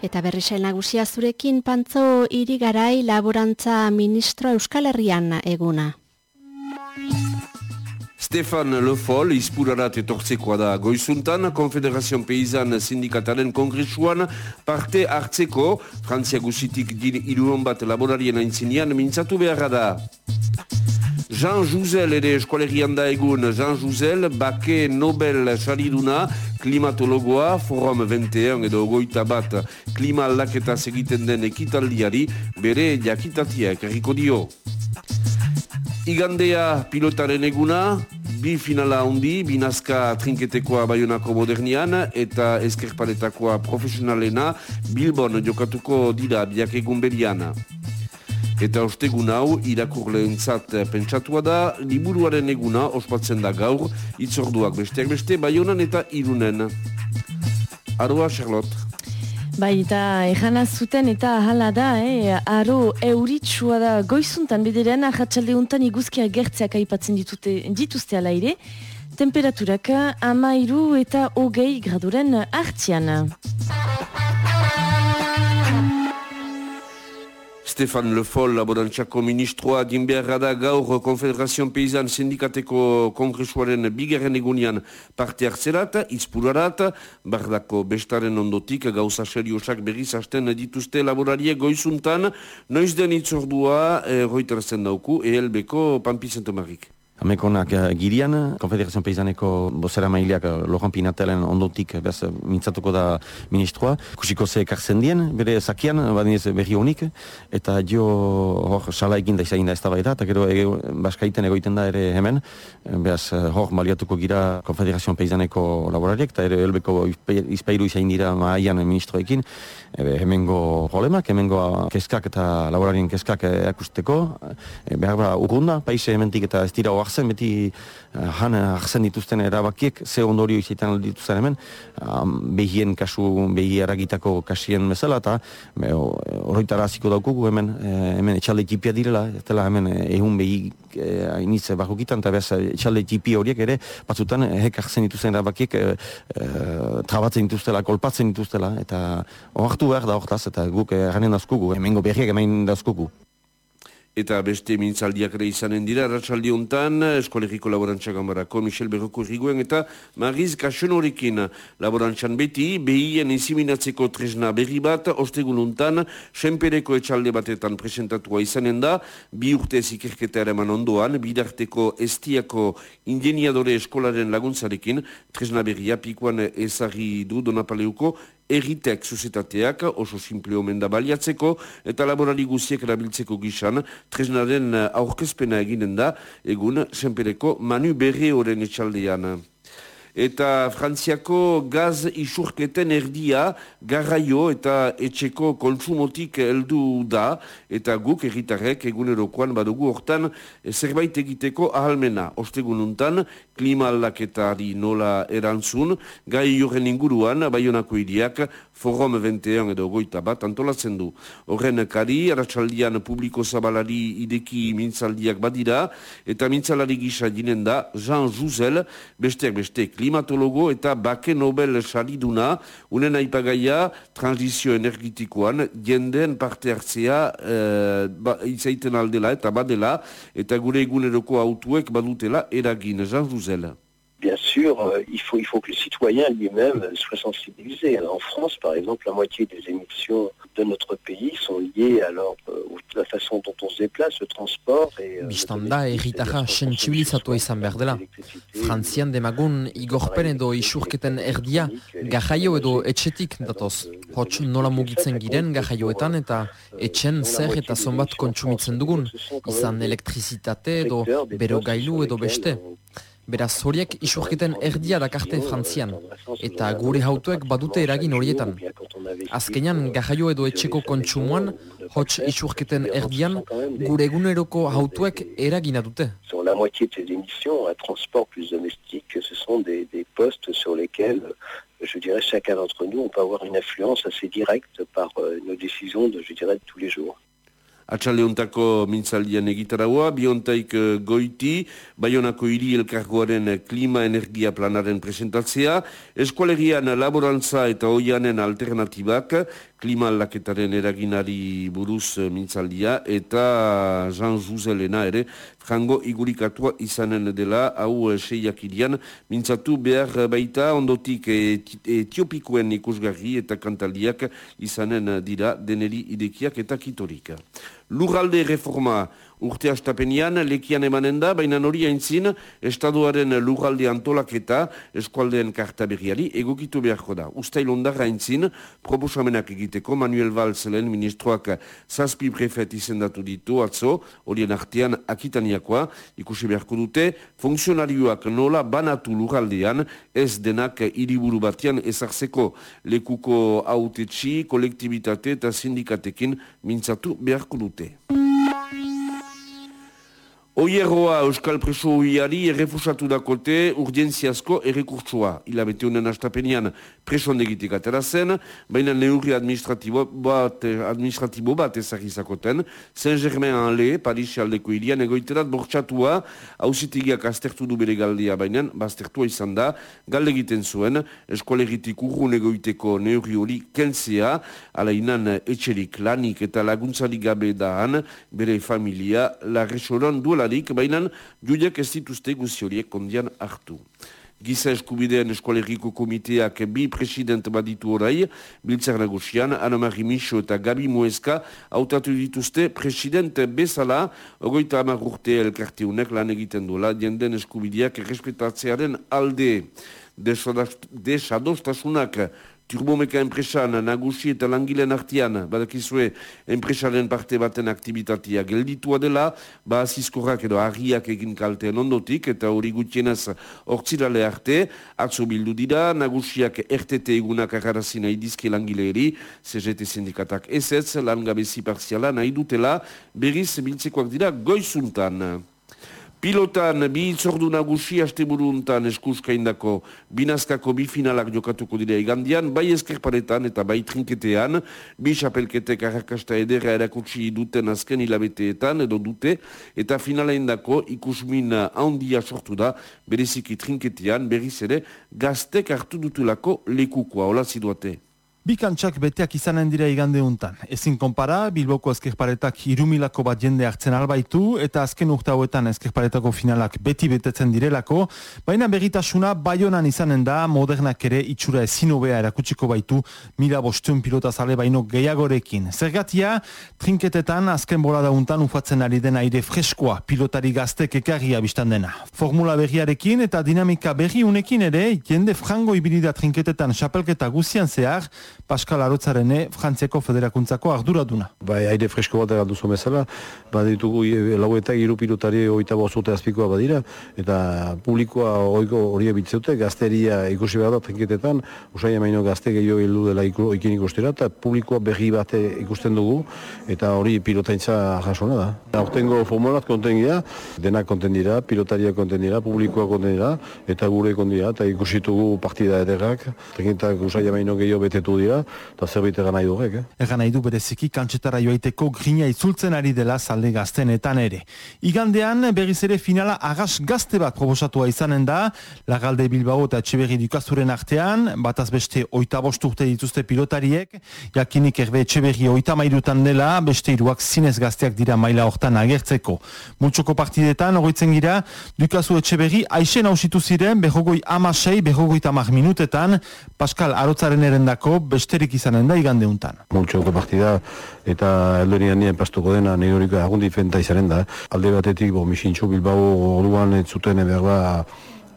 Eta berrisail nagusia zurekin pantzo irigarai laborantza ministro Euskal Herrian eguna. Stefan Lefol, izpurarat etortzekoa da goizuntan, Konfederazion Peizan Sindikataren Kongresuan parte hartzeko, Frantzia guzitik din iruron bat laborarien aintzinean mintzatu beharra da. Jean Jouzel ere eskualerian da egun Jean Jouzel, bake Nobel sariduna, klimatologoa, forum 21 edo goita bat klima aldaketa segiten den ekitaldiari, bere jakitatia ekarriko dio. Igandea pilotaren eguna, bi finala handi, binazka trinketekoa baionako modernian eta eskerpaletakoa profesionalena Bilbon jokatuko dira biak egun beriana. Eta ostegun hau, irakurleentzat pentsatua da, liburuaren eguna ospatzen da gaur, itzorduak besteak beste, baionan eta irunen. Aroa, Charlotte. Bai, eta ejana zuten eta hala da, eh? aro euritsua da goizuntan bederen, ahatsalde untan iguzkia gertzeak aipatzen ditute, dituzte ala ere, temperaturak amairu eta hogei graduren hartzian. Stefan Le Foll, laborantxako ministroa, din beharra da gaur Konfederazion Peizan Sindikateko Kongresuaren bigarren egunian parte hartzerat, izpurarat, bardako bestaren ondotik gauza seriosak berriz hasten dituzte laborariek goizuntan, noiz den itzordua, e, roiterzen dauku, ELB-ko Pampizentomarik. Amekonak uh, girian, Konfederazioan Peizaneko bozera maileak uh, Lohan Pinatelen ondotik bez, mintzatuko da ministroa. Kusiko ze ekartzen dien, bere zakian, badinez berri honik, eta jo hor sala egin da izain da ez da bai eta gero ege, baskaiten egoiten da ere hemen, behaz hor maliatuko gira Konfederazioan Peizaneko laborariek, eta ere helbeko izpeiru izain dira maaian ministroekin, ebe, hemengo problemak, hemengo keskak eta laborarien keskak erakusteko, behar ba, urrunda, paise hementik eta ez dira hartzen, beti uh, han hartzen dituzten erabakiek, ze ondorio izaiten dituzten hemen, um, behien kasu, behi eragitako kasien bezala, eta horretara hasiko daukugu hemen, eh, hemen etxalde tipia direla, ez hemen ehun behi eh, hainitze bakokitan, eta behaz etxalde tipi horiek ere, batzutan hek hartzen dituzten erabakiek eh, eh, trabatzen dituztela, kolpatzen dituztela, eta ohartu behar da hortaz, eta guk erranen dazkugu, hemengo berriak hemen dazkugu. Eta beste mintzaldiak ere izanen dira, ratxaldi hontan, eskolegiko laborantza gambarako Michel Berroko riguen eta Mariz Gaxon horrekin laborantzan beti, behien insiminatzeko tresna berri bat, ostegun hontan, senpereko etxalde batetan presentatua izanen da, bi urte ikerketa eman ondoan, bidarteko estiako ingeniadore eskolaren laguntzarekin, tresna berria pikuan ezari du donapaleuko, erritek sozetateak oso simple omen da baliatzeko eta laborari guziek erabiltzeko gizan tresnaren aurkezpena eginen da egun senpereko manu berre horren etxaldean eta Frantziako gaz isurketen erdia garraio eta etxeko kontsumotik heldu da eta guk erritarrek egunerokoan badugu hortan zerbait egiteko ahalmena. Ostegun untan, klima aldaketari nola erantzun, gai horren inguruan, baionako iriak, forum 21 edo goita bat antolatzen du. Horren kari, aratsaldian publiko zabalari ideki mintzaldiak badira, eta mintzalari gisa dinen da, Jean Jouzel, besteak beste klimatologo eta bake Nobel sariduna, unen aipagaia transizio energetikoan, jenden parte hartzea e, ba, izaiten aldela eta badela, eta gure eguneroko autuek badutela eragin, Jean Jouzel. Bien sûr, euh, il, faut, il faut que le citoyen lui-même soit sensibilisé. en France, par exemple, la moitié des émissions de notre pays sont liées alors euh, la façon dont on se déplace, le transport et... Euh, Bistanda erritarra sentsibilizatua izan behar dela. Frantzian demagun igorpen edo isurketen erdia gajaio edo etxetik datoz. Hots nola mugitzen giren gajaioetan eta etxen zer eta zonbat kontsumitzen dugun, izan elektrizitate edo berogailu edo beste. Sur la moitié de ces émissions, un transport plus domestique, ce sont des, des postes sur lesquels je dirais, chacun d'entre nous, on peut avoir une influence assez directe par euh, nos décisions de, je dirais, de tous les jours. Atxaleuntako mintzaldian egitaraua, biontaik eh, goiti, Bayonako hiri elkargoaren klima-energia planaren presentatzea, eskualerian laborantza eta oianen alternatibak, klima aldaketaren eraginari buruz mintzaldia eta Jean Juzelena ere frango igurikatua izanen dela hau seiak irian mintzatu behar baita ondotik etiopikoen ikusgarri eta kantaldiak izanen dira deneri idekiak eta kitorika. Lurralde reforma urte astapenian lekian emanen da, baina hori haintzin, estaduaren lurralde antolaketa eskualdeen karta berriari egokitu beharko da. Uztail ondarra haintzin, proposamenak egiteko Manuel Valls ministroak zazpi prefet izendatu ditu atzo, horien artean akitaniakoa, ikusi beharko dute, funtzionarioak nola banatu lurraldean ez denak hiriburu batean ezartzeko lekuko autetxi, kolektibitate eta sindikatekin mintzatu beharko dute. Oierroa Euskal Preso Oiari errefusatu dakote urgentziazko errekurtsua. Ilabete honen astapenean preso handegitik atera zen, baina neurri administratibo bat, administratibo bat ezagizakoten, Saint-Germain-en-Le, Parisi aldeko irian, egoiterat bortxatua, hausitigiak aztertu du bere galdia, baina baztertua izan da, galde egiten zuen, eskolegitik urrun egoiteko neurri hori kentzea, alainan etxerik lanik eta laguntzarik gabe daan, bere familia, la resoran duela zelarik, baina judiak ez dituzte guzi horiek kondian hartu. Giza eskubidean eskualeriko komiteak bi president baditu orai, biltzar nagusian, Ana Mari Micho eta Gabi Moeska, hautatu dituzte president bezala, ogoita amar urte elkarteunek lan egiten duela, jenden eskubideak respetatzearen alde desadostasunak Turbomeka enpresan nagusi eta langileen artian, badakizue, enpresaren parte baten aktivitatea gelditua dela, ba azizkorrak edo harriak egin kaltean ondotik, eta hori gutienaz ortsirale arte, atzo bildu dira, nagusiak RTT egunak agarazina idizke langileeri, CGT sindikatak ez ez, langabezi parziala nahi dutela, berriz biltzekoak dira goizuntan. Pilotan bi itzordu nagusi haste buruntan eskuskaindako binazkako bi finalak jokatuko dira igandian, bai eskerparetan eta bai trinketean, bi xapelketek arrakasta edera erakutsi duten azken hilabeteetan edo dute, eta finalein dako ikusmin handia sortu da, bereziki trinketean, berriz ere, gaztek hartu dutulako lekukoa, hola ziduate. Bi kantxak beteak izanen dira igande untan. Ezin konpara, Bilboko ezkerparetak irumilako bat jende hartzen albaitu, eta azken urte hauetan ezkerparetako finalak beti betetzen direlako, baina begitasuna baionan izanen da, modernak ere itxura ezin obea erakutsiko baitu, mila bostuen pilota zale baino gehiagorekin. Zergatia, trinketetan azken bolada untan ufatzen ari den aire freskoa, pilotari gaztek ekarria biztan dena. Formula berriarekin eta dinamika berri unekin ere, jende frango ibilida trinketetan xapelketa guzian zehar, Pascal Arotzarene, Frantziako Federakuntzako arduraduna. Bai, aire fresko bat duzu bezala, bat ditugu lau eta iru pilotari oita bozute azpikoa badira, eta publikoa oiko hori ebitzeute, gazteria ikusi behar da, trenketetan, usai emaino gazte gehiago hildu dela ikin ikustera, eta publikoa berri bat ikusten dugu, eta hori pilotaintza jasona da. Hortengo formulat konten gira, denak konten dira, pilotaria konten dira, publikoa konten dira, eta gure konten dira, eta ikusitugu partida ederrak, trenketak usai emaino gehiago betetu dira, eta zerbait egan nahi dugu, eh? Egan nahi du bereziki kantxetara joaiteko grina itzultzen ari dela zalde gaztenetan ere. Igandean, berriz ere finala agas gazte bat proposatua izanen da, lagalde Bilbao eta Etxeberri dukazuren artean, bataz beste oita urte dituzte pilotariek, jakinik erbe Etxeberri oita mairutan dela, beste iruak zinez gazteak dira maila hortan agertzeko. Multsoko partidetan, horretzen gira, dukazu Etxeberri, aixen hausitu ziren, behogoi amasei, behogoi tamar minutetan, Pascal Arotzaren erendako besterik izanen da igande untan. Multxoko partida eta eldonian nien pastuko dena nire horiko agundi fenta izanen da. Alde batetik, bo, misintxo Bilbao oruan ez zuten eberba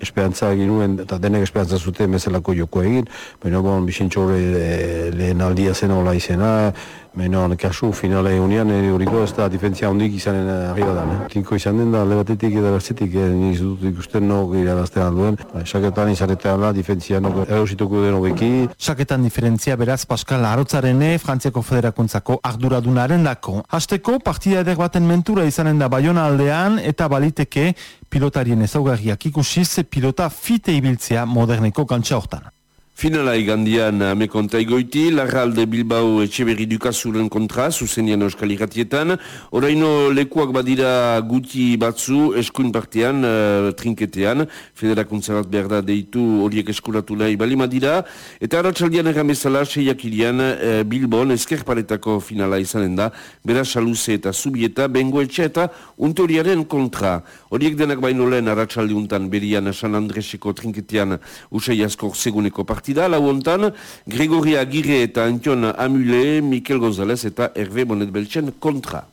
esperantza egin eta denek esperantza zuten mezelako joko egin, baina bon, misintxo lehen aldia zen hola izena, Menon, kasu, finale egunean, eri horiko ez da difentzia hondik izanen arriba da. Eh? Tinko izan den da, lebatetik edo bertzetik, eh, niz dut ikusten nok irabaztean alduen. Ba, saketan izanetean da, difentzia nok erosituko den hobeki. Saketan diferentzia beraz Pascal Arotzarene, Frantziako Federakuntzako arduradunaren dako. Hasteko, partida eder baten mentura izanen da Bayona aldean, eta baliteke pilotarien ezaugarriak ikusiz, pilota fite ibiltzea moderneko gantxa hortan. Finala igandian amekonta egoiti, Larralde Bilbao etxeberri dukazuren kontra, zuzenian euskal irratietan. Oraino lekuak badira guti batzu eskuin partean, uh, trinketean, federakuntza bat behar da deitu horiek eskuratu nahi balima dira. Eta aratsaldian erramezala, seiak irian, uh, Bilbon eskerparetako finala izanen da, bera saluze eta subieta, bengo etxe eta untoriaren kontra. Horiek denak baino lehen aratsaldi untan berian San Andreseko trinketean usai asko seguneko partida partida, lau Gregoria Agire eta Antion Amule, Mikel González eta Hervé Bonet Belchen kontra.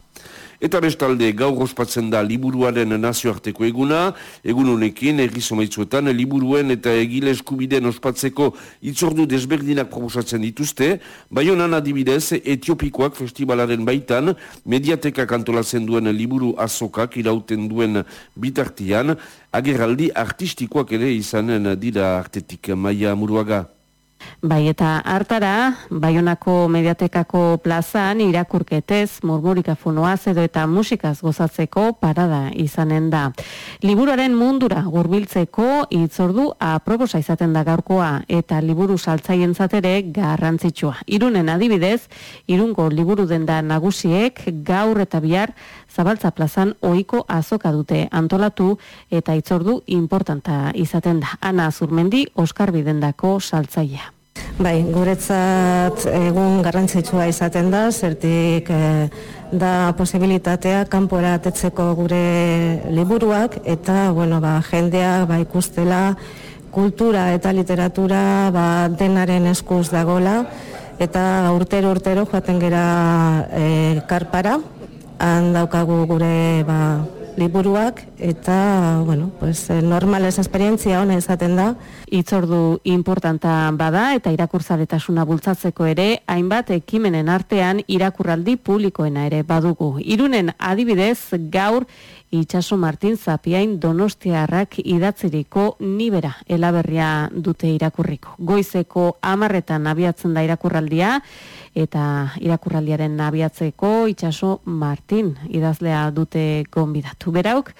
Eta bestalde, gaur ospatzen da liburuaren nazioarteko eguna, egun honekin, erri somaitzuetan, liburuen eta egile eskubideen ospatzeko itzordu desberdinak proposatzen dituzte, bai honan adibidez, etiopikoak festivalaren baitan, mediatekak antolatzen duen liburu azokak irauten duen bitartian, agerraldi artistikoak ere izanen dira artetik. Maia muruaga. Bai, eta hartara, Baionako mediatekako plazan irakurketez, murmurika funoaz edo eta musikaz gozatzeko parada izanen da. Liburuaren mundura gurbiltzeko itzordu aproposa izaten da gaurkoa eta liburu saltzaien zatere garrantzitsua. Irunen adibidez, irungo liburu denda nagusiek gaur eta bihar zabaltza plazan ohiko azoka dute antolatu eta itzordu importanta izaten da. Ana Zurmendi, Oskar Bidendako saltzaia. Bai, guretzat egun garrantzitsua izaten da, zertik eh, da posibilitatea kanpora atetzeko gure liburuak eta bueno, ba, jendea ba, ikustela kultura eta literatura ba, denaren eskuz dagola eta urtero urtero joaten gera e, karpara han daukagu gure ba, liburuak eta bueno, pues, eh, normales esperientzia ona izaten da. Itzordu importanta bada eta irakurzaretasuna bultzatzeko ere hainbat ekimenen artean irakurraldi publikoena ere badugu. Irunen adibidez gaur Itxaso Martin Zapiain Donostiarrak idatziriko nibera elaberria dute irakurriko. Goizeko amarretan abiatzen da irakurraldia eta irakurraldiaren abiatzeko Itxaso Martin idazlea dute gonbidatu. Berauk,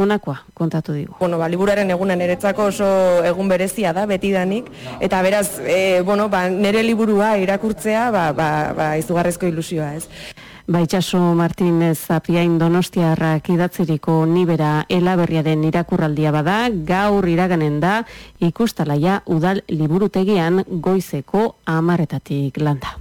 Onakoa, kontatu digu. Bueno, ba, liburaren egunan eretzako oso egun berezia da, betidanik, eta beraz, e, bueno, ba, nere liburua irakurtzea, ba, ba, ba, izugarrezko ilusioa, ez. Baitxaso Martínez Zapiain Donostiarrak idatzeriko nibera elaberriaren irakurraldia bada, gaur iraganen da ikustalaia udal liburutegian goizeko amaretatik landa.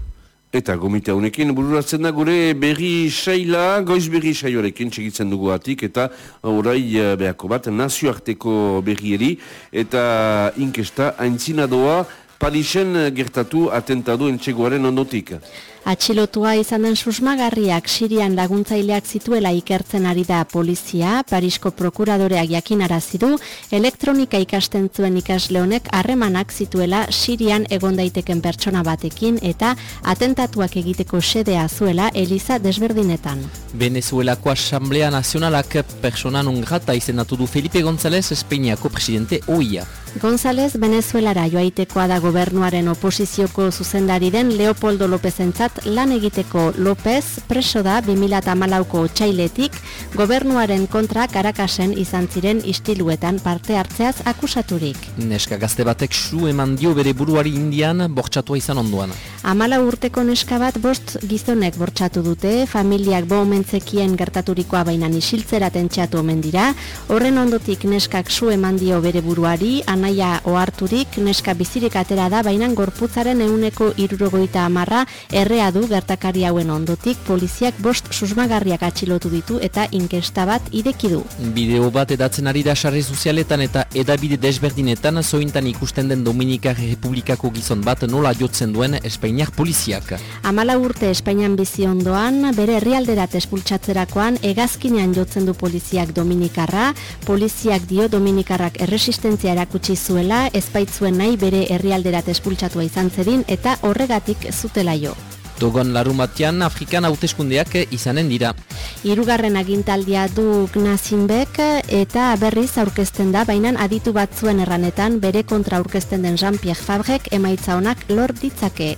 Eta gomita honekin bururatzen da gure berri saila, goiz berri saioarekin txegitzen dugu atik, eta orai eh, behako bat nazioarteko berrieri, eta inkesta aintzina doa Parisen gertatu atentadu entxegoaren ondotik. Atxilotua izan den susmagarriak Sirian laguntzaileak zituela ikertzen ari da polizia, Parisko prokuradoreak jakinarazi du elektronika ikasten zuen ikasle honek harremanak zituela Sirian egon daiteken pertsona batekin eta atentatuak egiteko sedea zuela Eliza desberdinetan. Venezuelako Asamblea Nazionalak persona non grata izendatu du Felipe González Espainiako presidente oia. González Venezuelara joaitekoa da gobernuaren oposizioko zuzendari den Leopoldo Lópezentzat lan egiteko López preso da 2008ko txailetik gobernuaren kontra karakasen izan ziren istiluetan parte hartzeaz akusaturik. Neska gazte batek su eman dio bere buruari indian bortxatua izan onduan. Amala urteko neska bat bost gizonek bortxatu dute, familiak bo omentzekien gertaturikoa bainan isiltzera tentxatu omen dira, horren ondotik neskak su eman dio bere buruari, anaia oharturik neska bizirik atera da bainan gorputzaren euneko irurogoita amarra errea du gertakari hauen ondotik poliziak bost susmagarriak atxilotu ditu eta inkesta bat ideki du. Bideo bat edatzen ari da sarri sozialetan eta edabide desberdinetan zointan ikusten den Dominikar Republikako gizon bat nola jotzen duen Espainiak poliziak. Amala urte Espainian bizi ondoan, bere herrialderat espultsatzerakoan egazkinean jotzen du poliziak Dominikarra, poliziak dio Dominikarrak erresistentzia erakutsi zuela, ezpaitzuen nahi bere herrialderat espultsatua izan zedin eta horregatik zutela jo. Dogon larumatian Afrikan hauteskundeak izanen dira. Hirugarren agintaldia du Gnazinbek eta berriz aurkezten da, baina aditu batzuen erranetan bere kontra aurkezten den Jean-Pierre Fabrek emaitza honak lor ditzake.